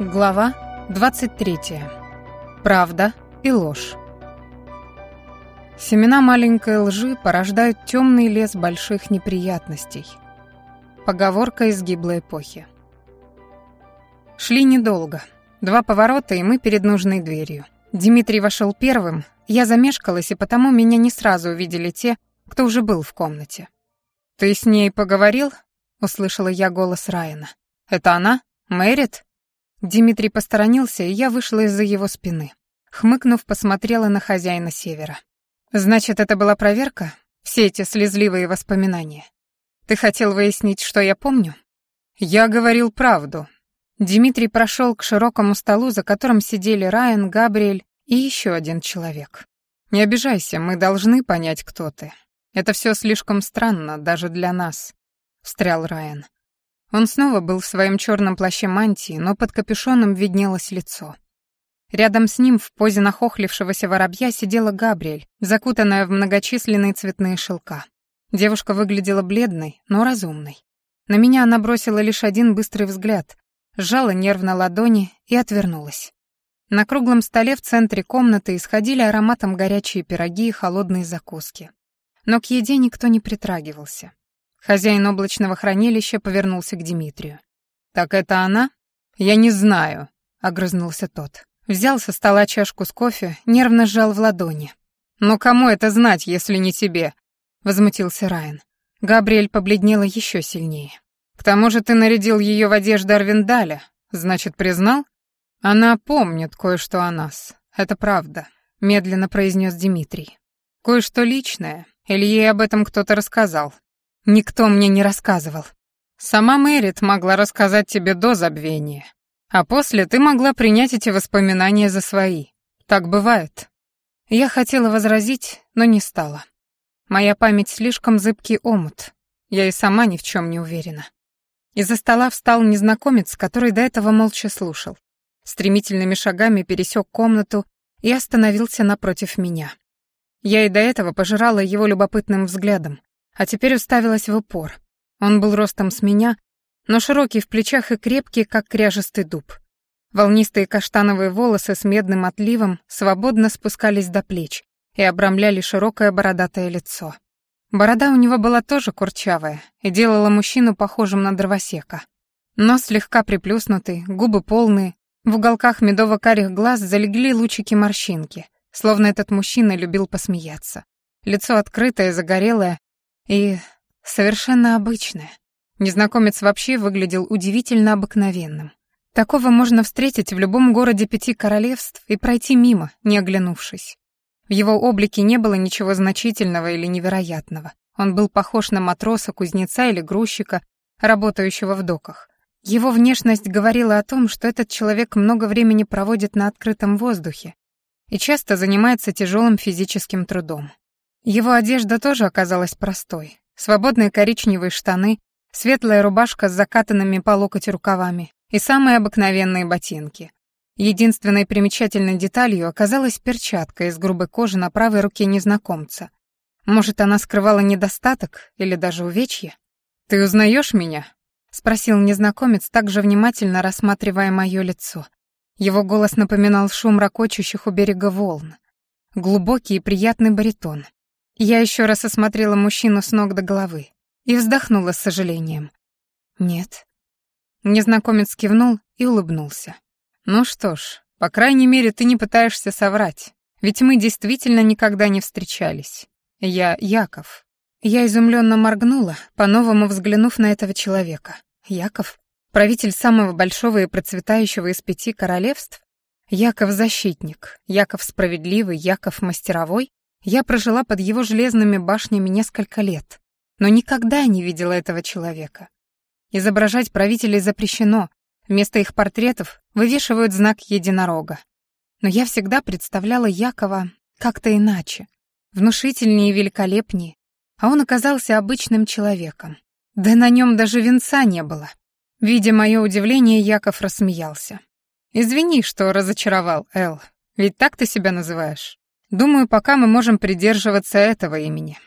Глава 23. Правда и ложь. Семена маленькой лжи порождают темный лес больших неприятностей. Поговорка из гиблой эпохи. Шли недолго. Два поворота, и мы перед нужной дверью. Дмитрий вошел первым, я замешкалась, и потому меня не сразу увидели те, кто уже был в комнате. «Ты с ней поговорил?» — услышала я голос Райана. «Это она? Мэрит?» Дмитрий посторонился, и я вышла из-за его спины. Хмыкнув, посмотрела на хозяина севера. «Значит, это была проверка? Все эти слезливые воспоминания? Ты хотел выяснить, что я помню?» «Я говорил правду». Дмитрий прошел к широкому столу, за которым сидели Райан, Габриэль и еще один человек. «Не обижайся, мы должны понять, кто ты. Это все слишком странно даже для нас», — встрял Райан. Он снова был в своем черном плаще мантии, но под капюшоном виднелось лицо. Рядом с ним в позе нахохлившегося воробья сидела Габриэль, закутанная в многочисленные цветные шелка. Девушка выглядела бледной, но разумной. На меня она бросила лишь один быстрый взгляд, сжала нервно ладони и отвернулась. На круглом столе в центре комнаты исходили ароматом горячие пироги и холодные закуски. Но к еде никто не притрагивался. Хозяин облачного хранилища повернулся к Дмитрию. «Так это она?» «Я не знаю», — огрызнулся тот. Взял со стола чашку с кофе, нервно сжал в ладони. «Но кому это знать, если не тебе?» — возмутился Райан. Габриэль побледнела еще сильнее. «К тому же ты нарядил ее в одежду Арвиндаля. Значит, признал?» «Она помнит кое-что о нас. Это правда», — медленно произнес Дмитрий. «Кое-что личное. Или ей об этом кто-то рассказал. Никто мне не рассказывал. Сама Мэрит могла рассказать тебе до забвения, а после ты могла принять эти воспоминания за свои. Так бывает. Я хотела возразить, но не стала. Моя память слишком зыбкий омут. Я и сама ни в чем не уверена. Из-за стола встал незнакомец, который до этого молча слушал. Стремительными шагами пересек комнату и остановился напротив меня. Я и до этого пожирала его любопытным взглядом, а теперь уставилась в упор. Он был ростом с меня, но широкий в плечах и крепкий, как кряжистый дуб. Волнистые каштановые волосы с медным отливом свободно спускались до плеч и обрамляли широкое бородатое лицо. Борода у него была тоже курчавая и делала мужчину похожим на дровосека. Нос слегка приплюснутый, губы полные, в уголках медово-карих глаз залегли лучики морщинки, словно этот мужчина любил посмеяться. Лицо открытое, загорелое, и совершенно обычное. Незнакомец вообще выглядел удивительно обыкновенным. Такого можно встретить в любом городе пяти королевств и пройти мимо, не оглянувшись. В его облике не было ничего значительного или невероятного. Он был похож на матроса, кузнеца или грузчика, работающего в доках. Его внешность говорила о том, что этот человек много времени проводит на открытом воздухе и часто занимается тяжелым физическим трудом. Его одежда тоже оказалась простой. Свободные коричневые штаны, светлая рубашка с закатанными по локоть рукавами и самые обыкновенные ботинки. Единственной примечательной деталью оказалась перчатка из грубой кожи на правой руке незнакомца. Может, она скрывала недостаток или даже увечье? «Ты узнаешь меня?» — спросил незнакомец, также внимательно рассматривая мое лицо. Его голос напоминал шум ракочущих у берега волн. Глубокий и приятный баритон — я еще раз осмотрела мужчину с ног до головы и вздохнула с сожалением. «Нет». Незнакомец кивнул и улыбнулся. «Ну что ж, по крайней мере, ты не пытаешься соврать, ведь мы действительно никогда не встречались. Я Яков». Я изумленно моргнула, по-новому взглянув на этого человека. «Яков? Правитель самого большого и процветающего из пяти королевств? Яков-защитник, Яков-справедливый, Яков-мастеровой?» Я прожила под его железными башнями несколько лет, но никогда не видела этого человека. Изображать правителей запрещено, вместо их портретов вывешивают знак единорога. Но я всегда представляла Якова как-то иначе, внушительнее и великолепнее, а он оказался обычным человеком. Да на нем даже венца не было. Видя мое удивление, Яков рассмеялся. «Извини, что разочаровал, Эл, ведь так ты себя называешь?» Думаю, пока мы можем придерживаться этого имени.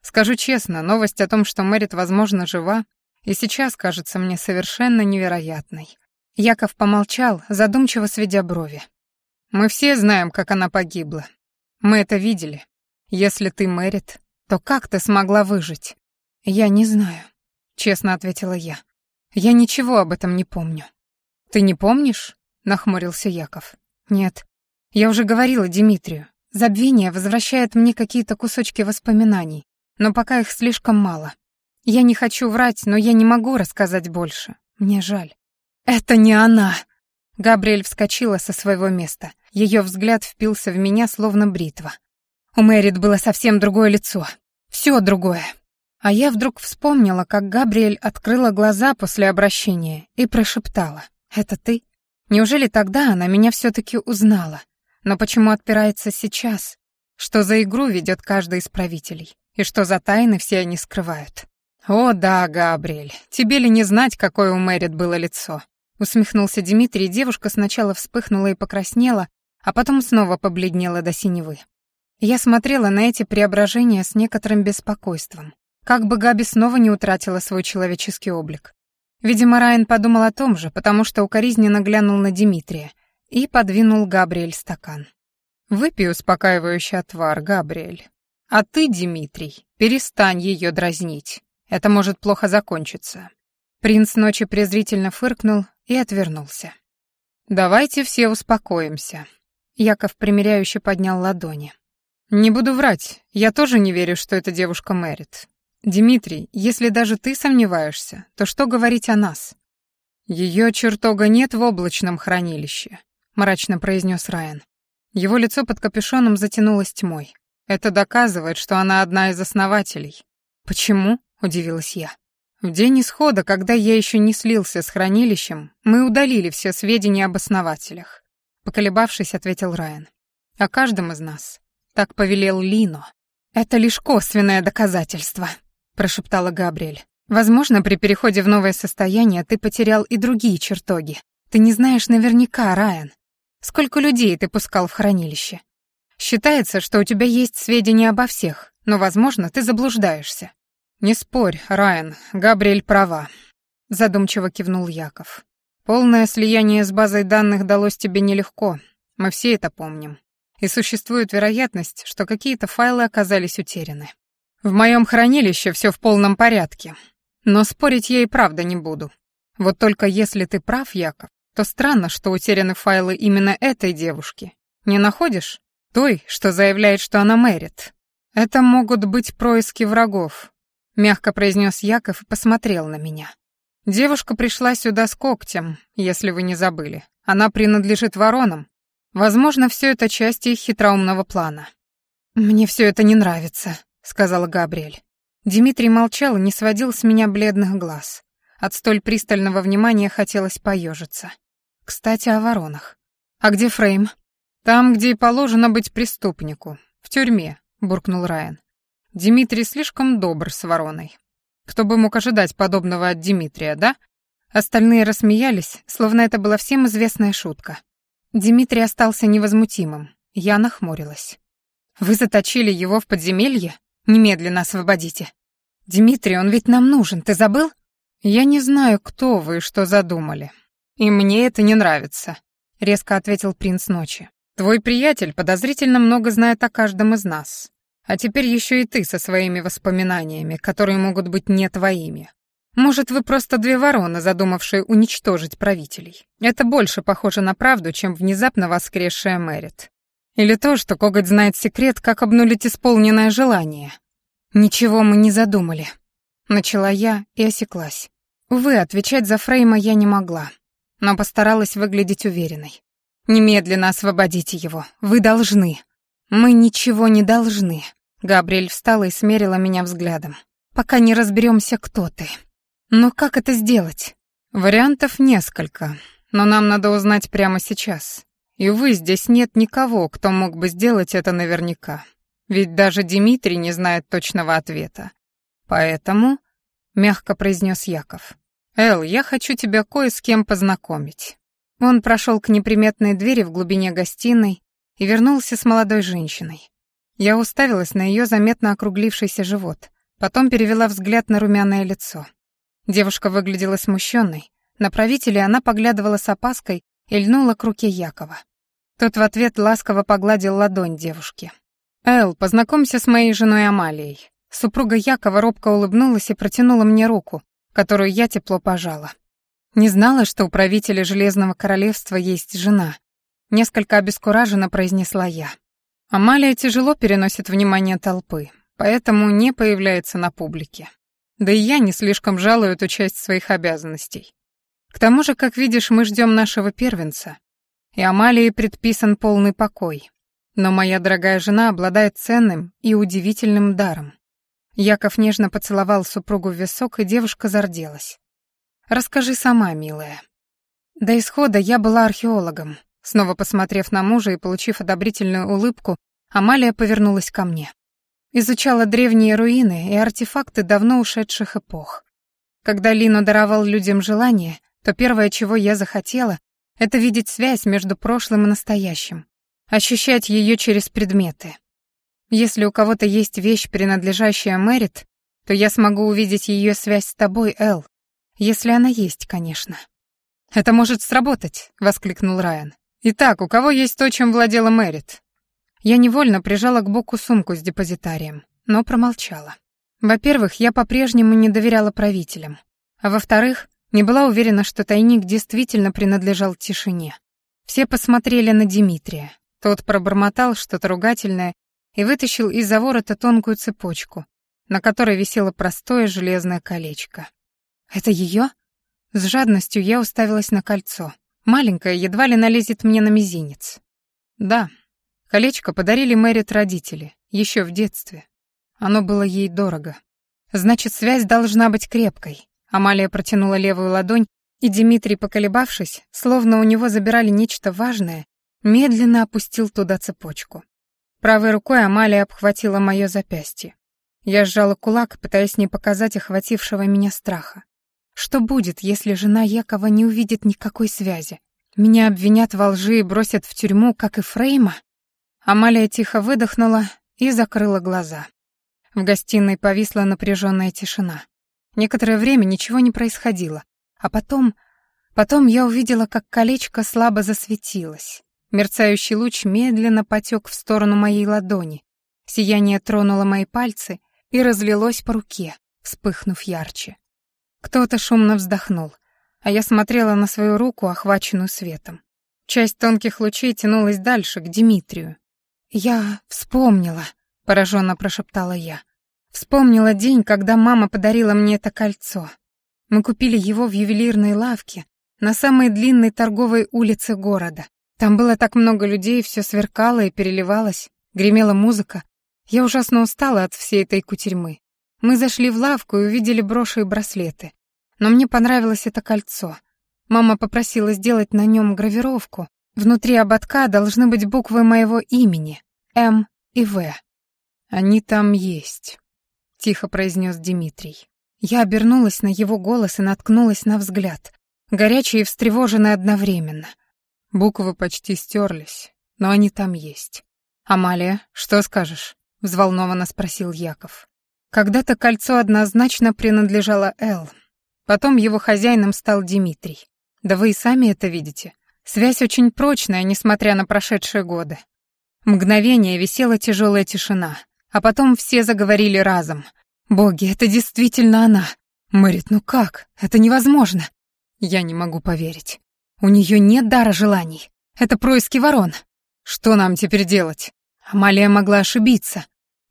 Скажу честно, новость о том, что Мэрит, возможно, жива, и сейчас кажется мне совершенно невероятной. Яков помолчал, задумчиво сведя брови. Мы все знаем, как она погибла. Мы это видели. Если ты Мэрит, то как ты смогла выжить? Я не знаю, честно ответила я. Я ничего об этом не помню. Ты не помнишь? нахмурился Яков. Нет. Я уже говорила Дмитрию. Забвение возвращает мне какие-то кусочки воспоминаний, но пока их слишком мало. Я не хочу врать, но я не могу рассказать больше. Мне жаль. «Это не она!» Габриэль вскочила со своего места. Ее взгляд впился в меня, словно бритва. У Мэрит было совсем другое лицо. Все другое. А я вдруг вспомнила, как Габриэль открыла глаза после обращения и прошептала. «Это ты?» Неужели тогда она меня все-таки узнала? Но почему отпирается сейчас? Что за игру ведет каждый из правителей? И что за тайны все они скрывают? «О да, Габриэль, тебе ли не знать, какое у Мэрит было лицо?» Усмехнулся Дмитрий, девушка сначала вспыхнула и покраснела, а потом снова побледнела до синевы. Я смотрела на эти преображения с некоторым беспокойством. Как бы Габи снова не утратила свой человеческий облик. Видимо, Райан подумал о том же, потому что укоризненно глянул на Дмитрия, и подвинул Габриэль стакан. «Выпей успокаивающий отвар, Габриэль. А ты, Дмитрий, перестань ее дразнить. Это может плохо закончиться». Принц ночи презрительно фыркнул и отвернулся. «Давайте все успокоимся». Яков примиряюще поднял ладони. «Не буду врать, я тоже не верю, что эта девушка Мэрит. Дмитрий, если даже ты сомневаешься, то что говорить о нас? Ее чертога нет в облачном хранилище мрачно произнес Райан. Его лицо под капюшоном затянулось тьмой. Это доказывает, что она одна из основателей. Почему? удивилась я. В день исхода, когда я еще не слился с хранилищем, мы удалили все сведения об основателях. Поколебавшись, ответил Райан. О каждом из нас. Так повелел Лино. Это лишь косвенное доказательство, прошептала Габриэль. Возможно, при переходе в новое состояние ты потерял и другие чертоги. Ты не знаешь наверняка, Райан. Сколько людей ты пускал в хранилище? Считается, что у тебя есть сведения обо всех, но, возможно, ты заблуждаешься. Не спорь, Райан, Габриэль права, задумчиво кивнул Яков. Полное слияние с базой данных далось тебе нелегко. Мы все это помним. И существует вероятность, что какие-то файлы оказались утеряны. В моем хранилище все в полном порядке. Но спорить я и правда не буду. Вот только если ты прав, Яков, то странно, что утеряны файлы именно этой девушки. Не находишь? Той, что заявляет, что она мэрит. Это могут быть происки врагов, мягко произнес Яков и посмотрел на меня. Девушка пришла сюда с когтем, если вы не забыли. Она принадлежит воронам. Возможно, все это часть их хитроумного плана. Мне все это не нравится, сказала Габриэль. Дмитрий молчал и не сводил с меня бледных глаз. От столь пристального внимания хотелось поежиться. Кстати, о воронах. А где Фрейм? Там, где и положено быть преступнику. В тюрьме, буркнул Райан. Дмитрий слишком добр с вороной. Кто бы мог ожидать подобного от Дмитрия, да? Остальные рассмеялись, словно это была всем известная шутка. Дмитрий остался невозмутимым. Я нахмурилась. «Вы заточили его в подземелье? Немедленно освободите!» «Дмитрий, он ведь нам нужен, ты забыл?» «Я не знаю, кто вы и что задумали, «И мне это не нравится», — резко ответил принц ночи. «Твой приятель подозрительно много знает о каждом из нас. А теперь еще и ты со своими воспоминаниями, которые могут быть не твоими. Может, вы просто две вороны, задумавшие уничтожить правителей. Это больше похоже на правду, чем внезапно воскресшая Мэрит. Или то, что коготь знает секрет, как обнулить исполненное желание. Ничего мы не задумали. Начала я и осеклась. Увы, отвечать за Фрейма я не могла но постаралась выглядеть уверенной. «Немедленно освободите его. Вы должны». «Мы ничего не должны». Габриэль встала и смерила меня взглядом. «Пока не разберемся, кто ты». «Но как это сделать?» «Вариантов несколько, но нам надо узнать прямо сейчас. И, увы, здесь нет никого, кто мог бы сделать это наверняка. Ведь даже Дмитрий не знает точного ответа. Поэтому...» — мягко произнес Яков. «Эл, я хочу тебя кое с кем познакомить». Он прошел к неприметной двери в глубине гостиной и вернулся с молодой женщиной. Я уставилась на ее заметно округлившийся живот, потом перевела взгляд на румяное лицо. Девушка выглядела смущенной. На правителя она поглядывала с опаской и льнула к руке Якова. Тот в ответ ласково погладил ладонь девушки. «Эл, познакомься с моей женой Амалией». Супруга Якова робко улыбнулась и протянула мне руку, которую я тепло пожала. Не знала, что у правителя Железного Королевства есть жена. Несколько обескураженно произнесла я. Амалия тяжело переносит внимание толпы, поэтому не появляется на публике. Да и я не слишком жалую эту часть своих обязанностей. К тому же, как видишь, мы ждем нашего первенца. И Амалии предписан полный покой. Но моя дорогая жена обладает ценным и удивительным даром. Яков нежно поцеловал супругу в висок, и девушка зарделась. «Расскажи сама, милая». До исхода я была археологом. Снова посмотрев на мужа и получив одобрительную улыбку, Амалия повернулась ко мне. Изучала древние руины и артефакты давно ушедших эпох. Когда Лино даровал людям желание, то первое, чего я захотела, это видеть связь между прошлым и настоящим, ощущать ее через предметы. Если у кого-то есть вещь, принадлежащая Мэрит, то я смогу увидеть ее связь с тобой, Эл. Если она есть, конечно. «Это может сработать», — воскликнул Райан. «Итак, у кого есть то, чем владела Мэрит?» Я невольно прижала к боку сумку с депозитарием, но промолчала. Во-первых, я по-прежнему не доверяла правителям. А во-вторых, не была уверена, что тайник действительно принадлежал тишине. Все посмотрели на Дмитрия. Тот пробормотал что-то ругательное и вытащил из-за ворота тонкую цепочку, на которой висело простое железное колечко. «Это ее?» С жадностью я уставилась на кольцо. Маленькое едва ли налезет мне на мизинец. «Да, колечко подарили Мэрит родители, еще в детстве. Оно было ей дорого. Значит, связь должна быть крепкой». Амалия протянула левую ладонь, и Дмитрий, поколебавшись, словно у него забирали нечто важное, медленно опустил туда цепочку. Правой рукой Амалия обхватила мое запястье. Я сжала кулак, пытаясь не показать охватившего меня страха. Что будет, если жена Якова не увидит никакой связи? Меня обвинят во лжи и бросят в тюрьму, как и Фрейма? Амалия тихо выдохнула и закрыла глаза. В гостиной повисла напряженная тишина. Некоторое время ничего не происходило, а потом... Потом я увидела, как колечко слабо засветилось. Мерцающий луч медленно потек в сторону моей ладони. Сияние тронуло мои пальцы и разлилось по руке, вспыхнув ярче. Кто-то шумно вздохнул, а я смотрела на свою руку, охваченную светом. Часть тонких лучей тянулась дальше, к Дмитрию. «Я вспомнила», — пораженно прошептала я. «Вспомнила день, когда мама подарила мне это кольцо. Мы купили его в ювелирной лавке на самой длинной торговой улице города, там было так много людей, все сверкало и переливалось, гремела музыка. Я ужасно устала от всей этой кутерьмы. Мы зашли в лавку и увидели броши и браслеты. Но мне понравилось это кольцо. Мама попросила сделать на нем гравировку. Внутри ободка должны быть буквы моего имени — М и В. «Они там есть», — тихо произнес Дмитрий. Я обернулась на его голос и наткнулась на взгляд, горячий и встревоженный одновременно — Буквы почти стерлись, но они там есть. «Амалия, что скажешь?» — взволнованно спросил Яков. Когда-то кольцо однозначно принадлежало Эл. Потом его хозяином стал Дмитрий. Да вы и сами это видите. Связь очень прочная, несмотря на прошедшие годы. Мгновение висела тяжелая тишина, а потом все заговорили разом. «Боги, это действительно она!» «Мэрит, ну как? Это невозможно!» «Я не могу поверить. У нее нет дара желаний. Это происки ворон. Что нам теперь делать? Амалия могла ошибиться.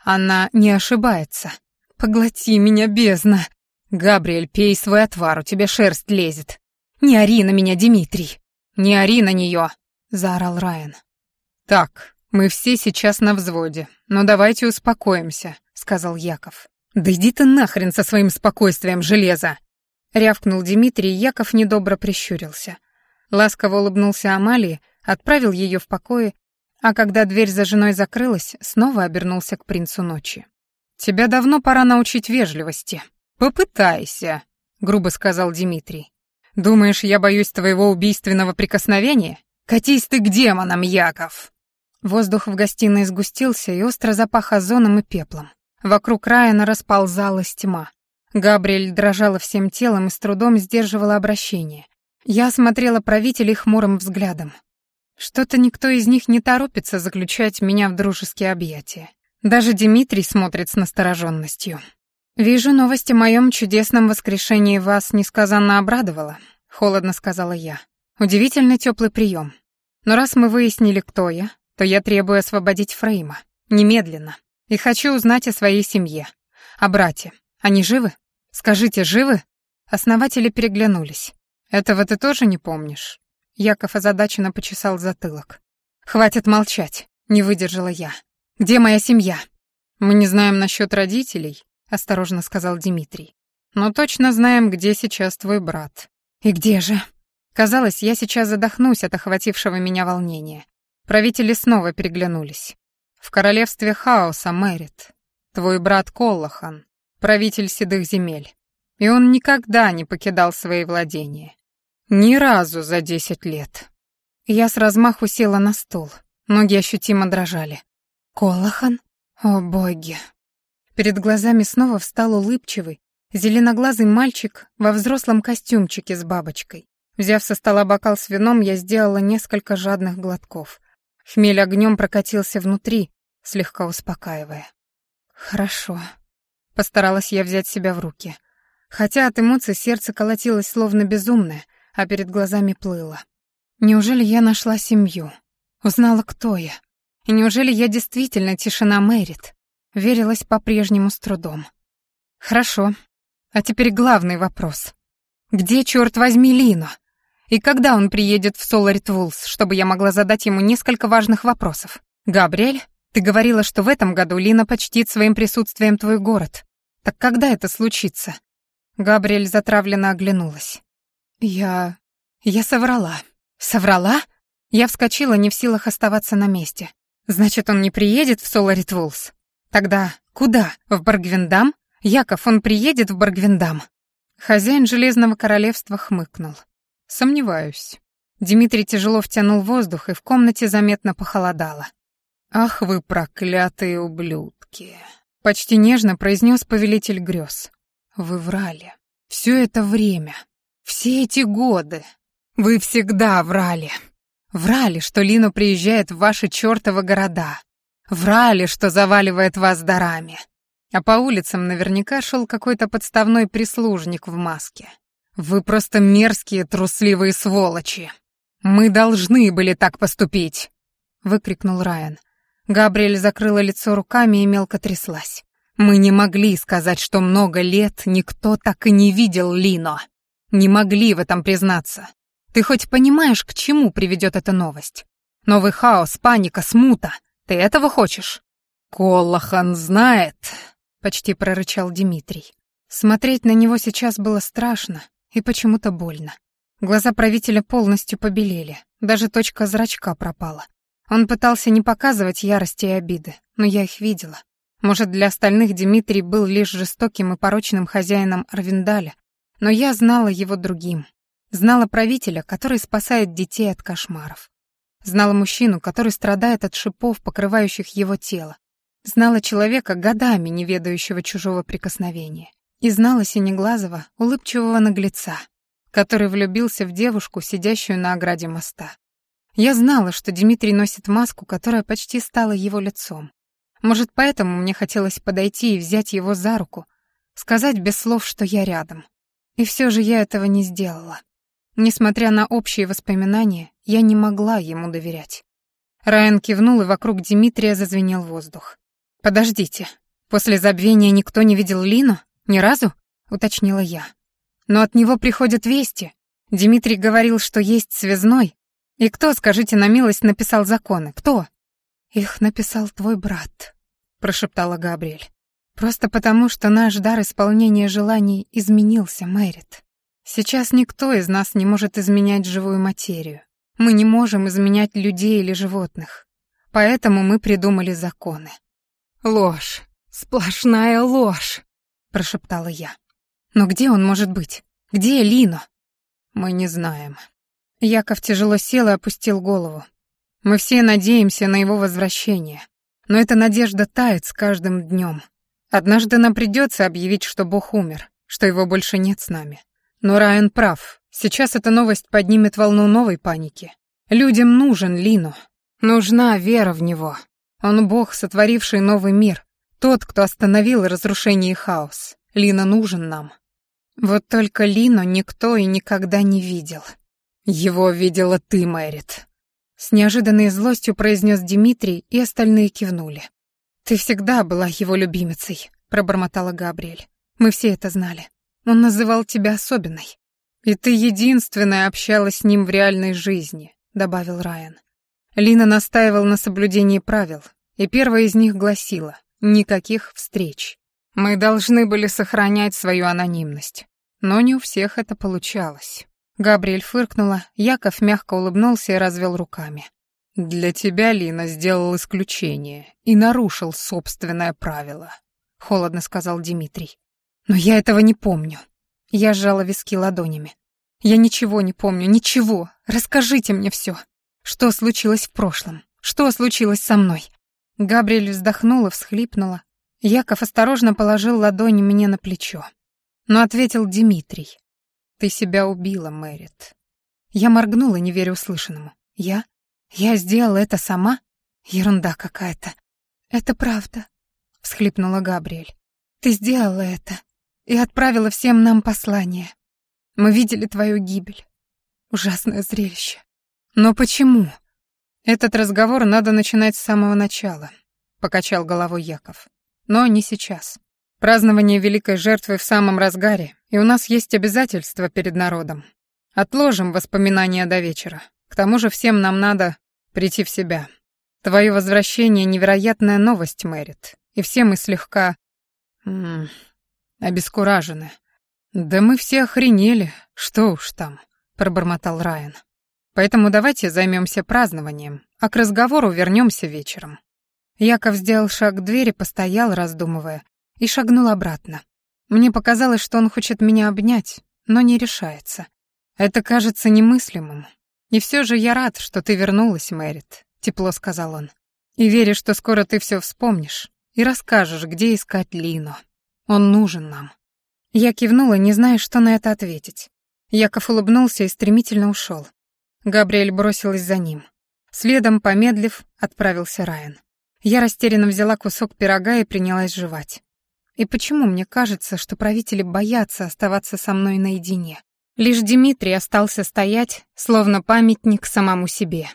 Она не ошибается. Поглоти меня, бездна. Габриэль, пей свой отвар, у тебя шерсть лезет. Не ори на меня, Дмитрий. Не ори на нее, заорал Райан. Так, мы все сейчас на взводе, но давайте успокоимся, сказал Яков. Да иди ты нахрен со своим спокойствием, железо. Рявкнул Дмитрий, и Яков недобро прищурился. Ласково улыбнулся Амалии, отправил ее в покое, а когда дверь за женой закрылась, снова обернулся к принцу ночи. «Тебя давно пора научить вежливости. Попытайся», — грубо сказал Дмитрий. «Думаешь, я боюсь твоего убийственного прикосновения? Катись ты к демонам, Яков!» Воздух в гостиной сгустился и остро запах озоном и пеплом. Вокруг Райана расползалась тьма. Габриэль дрожала всем телом и с трудом сдерживала обращение, я смотрела правителей хмурым взглядом. Что-то никто из них не торопится заключать меня в дружеские объятия. Даже Дмитрий смотрит с настороженностью. «Вижу, новость о моем чудесном воскрешении вас несказанно обрадовала», — холодно сказала я. «Удивительно теплый прием. Но раз мы выяснили, кто я, то я требую освободить Фрейма. Немедленно. И хочу узнать о своей семье. О брате. Они живы? Скажите, живы?» Основатели переглянулись. «Этого ты тоже не помнишь?» Яков озадаченно почесал затылок. «Хватит молчать», — не выдержала я. «Где моя семья?» «Мы не знаем насчет родителей», — осторожно сказал Дмитрий. «Но точно знаем, где сейчас твой брат». «И где же?» Казалось, я сейчас задохнусь от охватившего меня волнения. Правители снова переглянулись. «В королевстве хаоса, Мэрит. Твой брат Коллахан, правитель седых земель и он никогда не покидал свои владения. Ни разу за десять лет. Я с размаху села на стул. Ноги ощутимо дрожали. «Колохан? О, боги!» Перед глазами снова встал улыбчивый, зеленоглазый мальчик во взрослом костюмчике с бабочкой. Взяв со стола бокал с вином, я сделала несколько жадных глотков. Хмель огнем прокатился внутри, слегка успокаивая. «Хорошо». Постаралась я взять себя в руки хотя от эмоций сердце колотилось словно безумное, а перед глазами плыло. Неужели я нашла семью? Узнала, кто я? И неужели я действительно тишина Мэрит? Верилась по-прежнему с трудом. Хорошо. А теперь главный вопрос. Где, черт возьми, Лино? И когда он приедет в Соларит Вулс, чтобы я могла задать ему несколько важных вопросов? Габриэль, ты говорила, что в этом году Лина почтит своим присутствием твой город. Так когда это случится? Габриэль затравленно оглянулась. «Я... я соврала. Соврала?» Я вскочила, не в силах оставаться на месте. «Значит, он не приедет в Соларит Вулс? Тогда куда? В Баргвиндам? Яков, он приедет в Баргвиндам?» Хозяин Железного Королевства хмыкнул. «Сомневаюсь». Дмитрий тяжело втянул воздух, и в комнате заметно похолодало. «Ах вы, проклятые ублюдки!» Почти нежно произнес повелитель грез. Вы врали. Все это время. Все эти годы. Вы всегда врали. Врали, что Лина приезжает в ваши чертовы города. Врали, что заваливает вас дарами. А по улицам наверняка шел какой-то подставной прислужник в маске. Вы просто мерзкие, трусливые сволочи. Мы должны были так поступить!» — выкрикнул Райан. Габриэль закрыла лицо руками и мелко тряслась. Мы не могли сказать, что много лет никто так и не видел Лино. Не могли в этом признаться. Ты хоть понимаешь, к чему приведет эта новость? Новый хаос, паника, смута. Ты этого хочешь? Коллахан знает, почти прорычал Дмитрий. Смотреть на него сейчас было страшно и почему-то больно. Глаза правителя полностью побелели, даже точка зрачка пропала. Он пытался не показывать ярости и обиды, но я их видела. Может, для остальных Дмитрий был лишь жестоким и порочным хозяином Арвиндаля, но я знала его другим. Знала правителя, который спасает детей от кошмаров. Знала мужчину, который страдает от шипов, покрывающих его тело. Знала человека, годами не ведающего чужого прикосновения. И знала синеглазого, улыбчивого наглеца, который влюбился в девушку, сидящую на ограде моста. Я знала, что Дмитрий носит маску, которая почти стала его лицом. Может, поэтому мне хотелось подойти и взять его за руку, сказать без слов, что я рядом. И все же я этого не сделала. Несмотря на общие воспоминания, я не могла ему доверять. Райан кивнул, и вокруг Дмитрия зазвенел воздух. «Подождите, после забвения никто не видел Лину? Ни разу?» — уточнила я. «Но от него приходят вести. Дмитрий говорил, что есть связной. И кто, скажите на милость, написал законы? Кто?» «Их написал твой брат», — прошептала Габриэль. «Просто потому, что наш дар исполнения желаний изменился, Мэрит. Сейчас никто из нас не может изменять живую материю. Мы не можем изменять людей или животных. Поэтому мы придумали законы». «Ложь! Сплошная ложь!» — прошептала я. «Но где он может быть? Где Лино?» «Мы не знаем». Яков тяжело сел и опустил голову, мы все надеемся на его возвращение, но эта надежда тает с каждым днем. Однажды нам придется объявить, что Бог умер, что его больше нет с нами. Но Райан прав. Сейчас эта новость поднимет волну новой паники. Людям нужен Лино, Нужна вера в него. Он Бог, сотворивший новый мир. Тот, кто остановил разрушение и хаос. Лино нужен нам. Вот только Лино никто и никогда не видел. Его видела ты, Мэрит. С неожиданной злостью произнес Дмитрий, и остальные кивнули. «Ты всегда была его любимицей», — пробормотала Габриэль. «Мы все это знали. Он называл тебя особенной». «И ты единственная общалась с ним в реальной жизни», — добавил Райан. Лина настаивал на соблюдении правил, и первая из них гласила «никаких встреч». Мы должны были сохранять свою анонимность, но не у всех это получалось. Габриэль фыркнула, Яков мягко улыбнулся и развел руками. «Для тебя Лина сделал исключение и нарушил собственное правило», — холодно сказал Дмитрий. «Но я этого не помню». Я сжала виски ладонями. «Я ничего не помню, ничего. Расскажите мне все. Что случилось в прошлом? Что случилось со мной?» Габриэль вздохнула, всхлипнула. Яков осторожно положил ладонь мне на плечо. Но ответил Дмитрий. Ты себя убила, Мэрит. Я моргнула, не веря услышанному. Я? Я сделала это сама? Ерунда какая-то. Это правда, всхлипнула Габриэль. Ты сделала это и отправила всем нам послание. Мы видели твою гибель. Ужасное зрелище. Но почему? Этот разговор надо начинать с самого начала, покачал головой Яков. Но не сейчас. Празднование великой жертвы в самом разгаре, и у нас есть обязательства перед народом. Отложим воспоминания до вечера. К тому же всем нам надо прийти в себя. Твое возвращение — невероятная новость, Мэрит, и все мы слегка... М -м, обескуражены. Да мы все охренели, что уж там, — пробормотал Райан. Поэтому давайте займемся празднованием, а к разговору вернемся вечером. Яков сделал шаг к двери, постоял, раздумывая, и шагнул обратно. Мне показалось, что он хочет меня обнять, но не решается. Это кажется немыслимым. И все же я рад, что ты вернулась, Мэрит, тепло сказал он. И верю, что скоро ты все вспомнишь и расскажешь, где искать Лину. Он нужен нам. Я кивнула, не зная, что на это ответить. Яков улыбнулся и стремительно ушел. Габриэль бросилась за ним. Следом, помедлив, отправился Райан. Я растерянно взяла кусок пирога и принялась жевать. И почему мне кажется, что правители боятся оставаться со мной наедине? Лишь Дмитрий остался стоять, словно памятник самому себе.